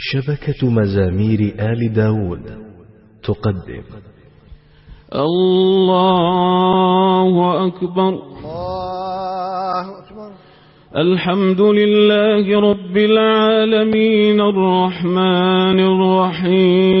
شبكة مزامير آل داود تقدم. الله أكبر. الله أكبر. الحمد لله رب العالمين الرحمن الرحيم.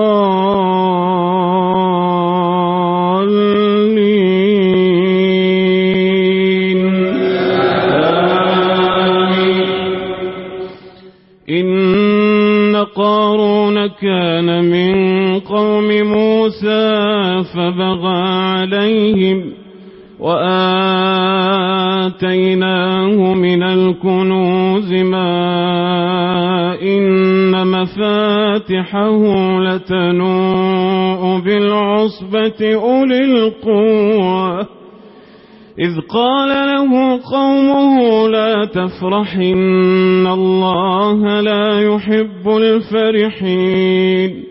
عليهم وآتيناه من الكنوز ما إن مفاتحه لتنوء بالعصبة أولي القوة. إذ قال له قومه لا تفرحن الله لا يحب الفرحين.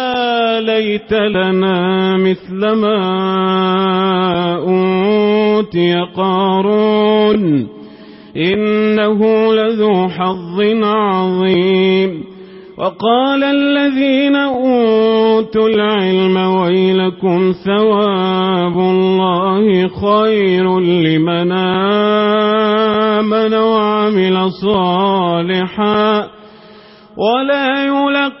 ليت لنا مثل ما أوتي قارون إنه لذو حظ عظيم وقال الذين أوتوا العلم ويلكم ثواب الله خير لمن آمن وعمل صالحا ولا يلقى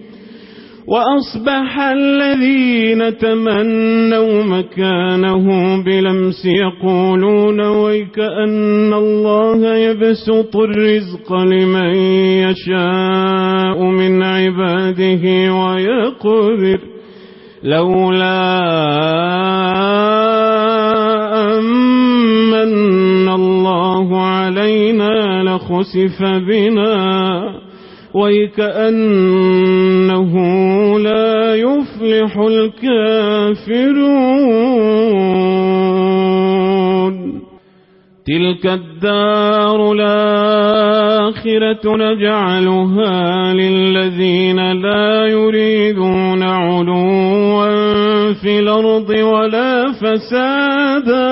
وأصبح الذين تمنوا مكانه بلمس يقولون ويك أن الله يبسط الرزق لمن يشاء من عباده ويقدر لولا أمن الله علينا لخسف بنا وَيْكَأَنَّهُ لَا يُفْلِحُ الْكَافِرُونَ تِلْكَ الدَّارُ الْآخِرَةُ نَجْعَلُهَا لِلَّذِينَ لَا يُرِيدُونَ عُلُوًّا فِي الْأَرْضِ وَلَا فَسَادًا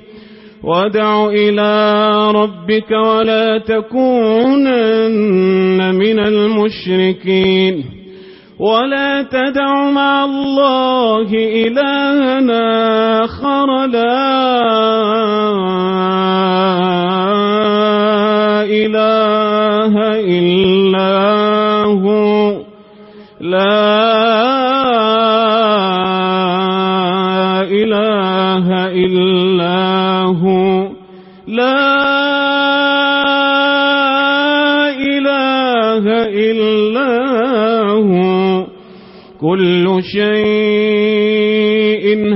وادع إلى ربك ولا تكونن من المشركين. ولا تدع مع الله إلهنا آخر. لا إله إلا هو. لا إله إلا هو. لا إله إلا هو. كل شيء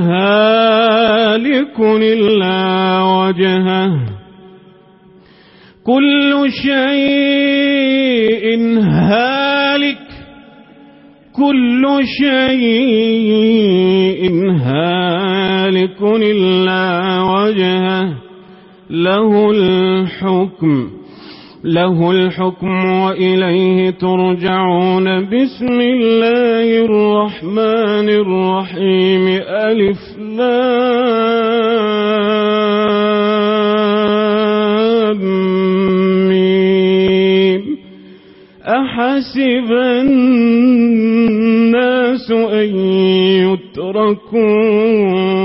هالك إلا وجهه. كل شيء هالك. كل شيء هالك. مالك إلا وجهه له الحكم له الحكم وإليه ترجعون. بسم الله الرحمن الرحيم. ألف لام ميم. أحسب الناس أن يتركون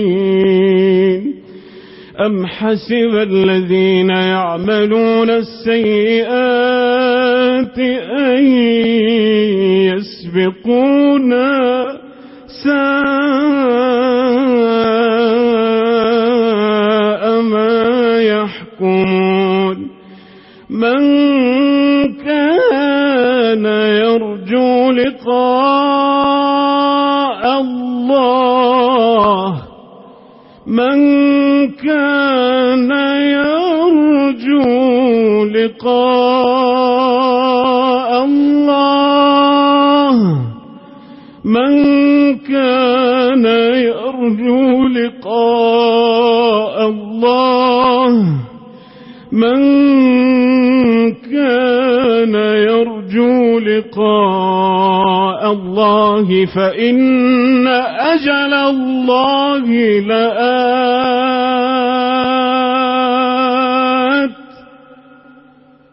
أم حسب الذين يعملون السيئات أن يسبقونا ساء ما يحكمون من لقاء الله. من كان يرجو لقاء الله. من كان يرجو لقاء الله فإن أجل الله لآل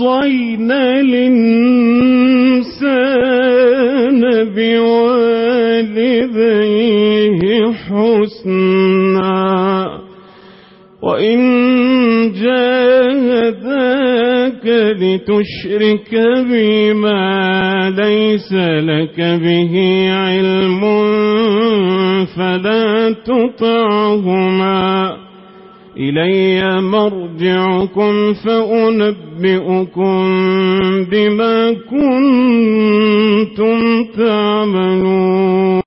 وصينا الْإِنسَانَ بِوَالِدَيْهِ حُسْنًا. وَإِن جَاهَدَاكَ لِتُشْرِكَ بِمَا لَيْسَ لَكَ بِهِ عِلْمٌ فَلَا تُطِعْهُمَا. إلي مرجعكم فأنبئكم بما كنتم تعملون.